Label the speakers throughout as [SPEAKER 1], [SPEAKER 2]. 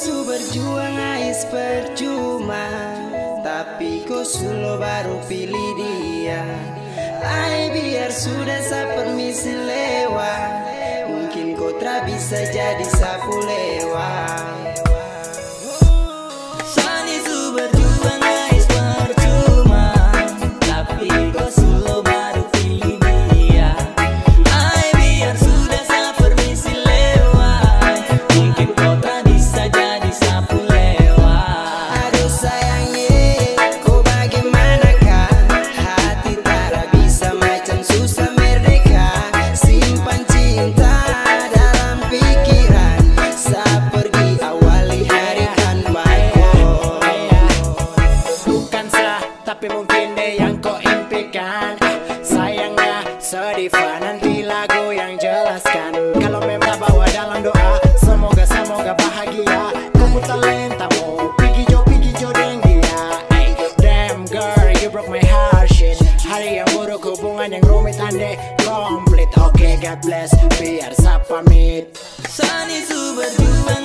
[SPEAKER 1] su berjuang ais percuma. Tapi kau solo baru pilih dia. Ai biar sudah sa permisi lewat. Mungkin tak bisa jadi sapu
[SPEAKER 2] yang kau impikan. Sayangnya sedifa nanti lagu yang jelaskan. Kalau memang bawa dalam doa Semoga semoga bahagia. Kupu talentamu Pigi jo pigi jo deng dia. Damn girl you broke my heart shit. Hari yang buruk hubungan yang rumit ande Komplit. Oke God bless Biar saya pamit
[SPEAKER 1] Sani su berjuang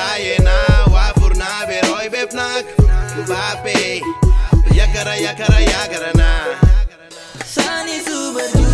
[SPEAKER 3] Ukrajina, wafurna beroj bepnak Bape, yakara yakara yakarana
[SPEAKER 1] Sani super